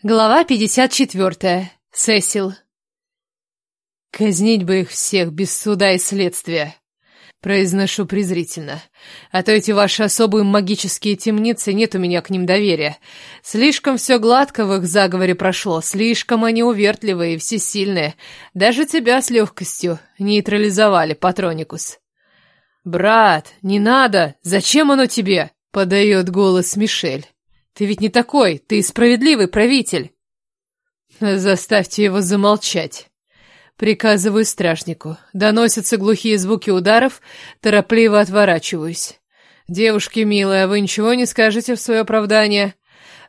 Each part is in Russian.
Глава 54. Сесил. «Казнить бы их всех без суда и следствия», — произношу презрительно. «А то эти ваши особые магические темницы, нет у меня к ним доверия. Слишком все гладко в их заговоре прошло, слишком они увертливые и всесильные. Даже тебя с легкостью нейтрализовали, Патроникус». «Брат, не надо! Зачем оно тебе?» — подает голос Мишель. Ты ведь не такой, ты справедливый правитель. Заставьте его замолчать. Приказываю стражнику. Доносятся глухие звуки ударов, торопливо отворачиваюсь. Девушки милые, вы ничего не скажете в свое оправдание?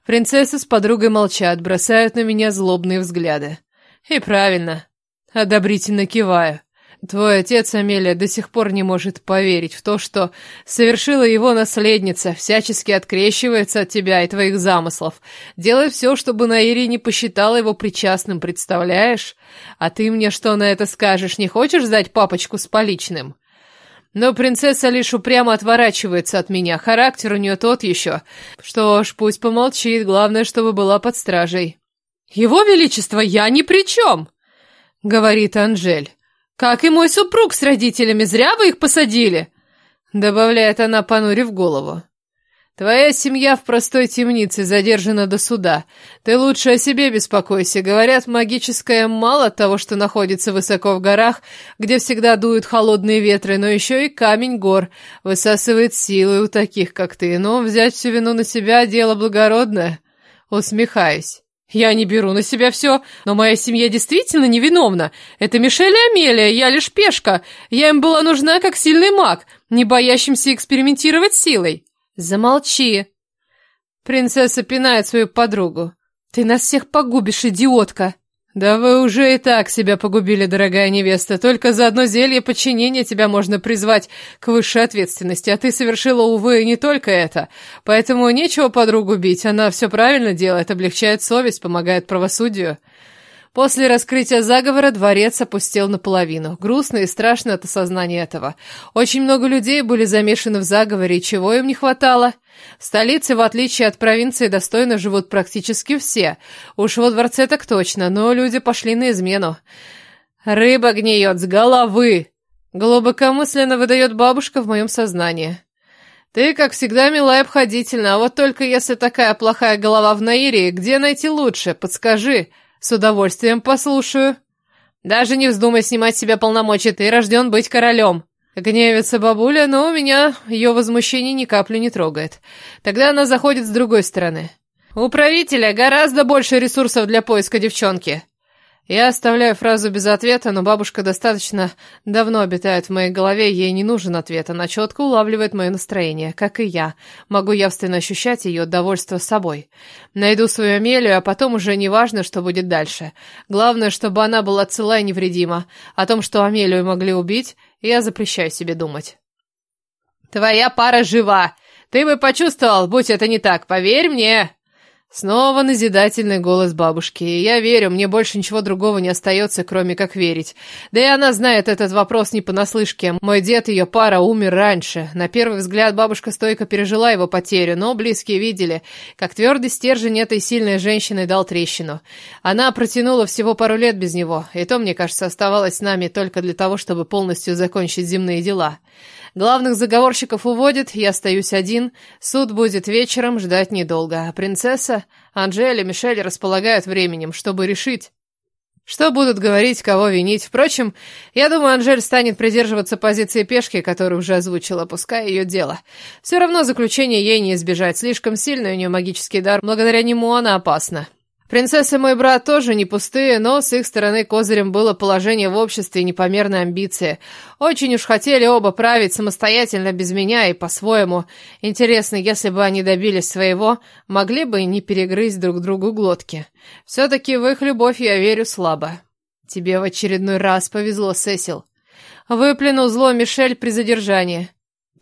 Принцесса с подругой молчат, бросают на меня злобные взгляды. И правильно. Одобрительно киваю. Твой отец, Амелия, до сих пор не может поверить в то, что совершила его наследница, всячески открещивается от тебя и твоих замыслов. Делает все, чтобы Наири не посчитала его причастным, представляешь? А ты мне что на это скажешь? Не хочешь сдать папочку с поличным? Но принцесса лишь упрямо отворачивается от меня, характер у нее тот еще. Что ж, пусть помолчит, главное, чтобы была под стражей. «Его Величество, я ни при чем!» — говорит Анжель. «Как и мой супруг с родителями, зря вы их посадили!» Добавляет она, понурив голову. «Твоя семья в простой темнице задержана до суда. Ты лучше о себе беспокойся. Говорят, магическое мало того, что находится высоко в горах, где всегда дуют холодные ветры, но еще и камень гор высасывает силы у таких, как ты. Но взять всю вину на себя — дело благородное». Усмехаюсь. Я не беру на себя все, но моя семья действительно невиновна. Это Мишель и Амелия, я лишь пешка. Я им была нужна как сильный маг, не боящимся экспериментировать силой. Замолчи. Принцесса пинает свою подругу. Ты нас всех погубишь, идиотка. «Да вы уже и так себя погубили, дорогая невеста. Только за одно зелье подчинения тебя можно призвать к высшей ответственности, а ты совершила, увы, не только это. Поэтому нечего подругу бить, она все правильно делает, облегчает совесть, помогает правосудию». После раскрытия заговора дворец опустел наполовину. Грустно и страшно от осознания этого. Очень много людей были замешаны в заговоре, и чего им не хватало? В столице, в отличие от провинции, достойно живут практически все. Уж во дворце так точно, но люди пошли на измену. «Рыба гниет с головы!» Глубокомысленно выдает бабушка в моем сознании. «Ты, как всегда, мила и обходительна, а вот только если такая плохая голова в Наире, где найти лучше? Подскажи!» С удовольствием послушаю. Даже не вздумай снимать с себя полномочия, ты рожден быть королем. Гневится бабуля, но у меня ее возмущение ни капли не трогает. Тогда она заходит с другой стороны. У правителя гораздо больше ресурсов для поиска девчонки. Я оставляю фразу без ответа, но бабушка достаточно давно обитает в моей голове, ей не нужен ответ, она четко улавливает мое настроение, как и я. Могу явственно ощущать ее довольство собой. Найду свою Амелию, а потом уже не важно, что будет дальше. Главное, чтобы она была цела и невредима. О том, что Амелию могли убить, я запрещаю себе думать. «Твоя пара жива! Ты бы почувствовал, будь это не так, поверь мне!» Снова назидательный голос бабушки. И я верю, мне больше ничего другого не остается, кроме как верить. Да и она знает этот вопрос не понаслышке. Мой дед, ее пара, умер раньше. На первый взгляд бабушка стойко пережила его потерю, но близкие видели, как твердый стержень этой сильной женщины дал трещину. Она протянула всего пару лет без него, и то, мне кажется, оставалось с нами только для того, чтобы полностью закончить земные дела. Главных заговорщиков уводят, я остаюсь один. Суд будет вечером, ждать недолго. А принцесса, Анжеля, Мишель располагают временем, чтобы решить, что будут говорить, кого винить. Впрочем, я думаю, Анжель станет придерживаться позиции пешки, которую уже озвучила, пускай ее дело. Все равно заключение ей не избежать. Слишком сильный у нее магический дар. Благодаря нему она опасна. Принцесса и мой брат тоже не пустые, но с их стороны козырем было положение в обществе и непомерные амбиции. Очень уж хотели оба править самостоятельно без меня и по-своему. Интересно, если бы они добились своего, могли бы не перегрызть друг другу глотки. Все-таки в их любовь я верю слабо. Тебе в очередной раз повезло, Сесил. Выплюнул зло Мишель при задержании.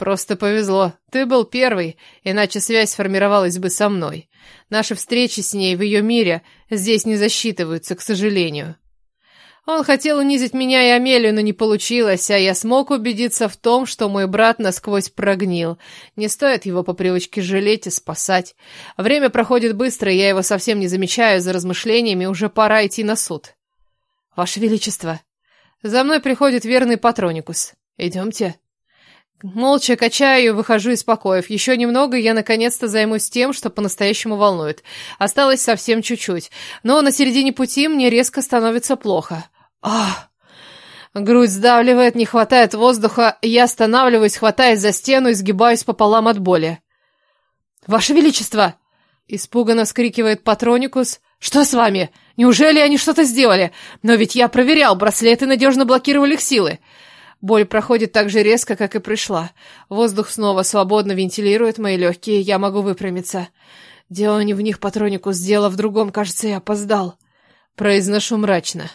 Просто повезло. Ты был первый, иначе связь сформировалась бы со мной. Наши встречи с ней в ее мире здесь не засчитываются, к сожалению. Он хотел унизить меня и Амелию, но не получилось, а я смог убедиться в том, что мой брат насквозь прогнил. Не стоит его по привычке жалеть и спасать. Время проходит быстро, и я его совсем не замечаю за размышлениями, уже пора идти на суд. Ваше Величество, за мной приходит верный Патроникус. Идемте. Молча качаю выхожу из покоев. Еще немного, и я наконец-то займусь тем, что по-настоящему волнует. Осталось совсем чуть-чуть. Но на середине пути мне резко становится плохо. Ах! Грудь сдавливает, не хватает воздуха. Я останавливаюсь, хватаясь за стену и сгибаюсь пополам от боли. «Ваше Величество!» Испуганно вскрикивает Патроникус. «Что с вами? Неужели они что-то сделали? Но ведь я проверял, браслеты надежно блокировали их силы». Боль проходит так же резко, как и пришла. Воздух снова свободно вентилирует мои легкие, я могу выпрямиться. Дело не в них, Патроникус, дело в другом, кажется, я опоздал. Произношу мрачно.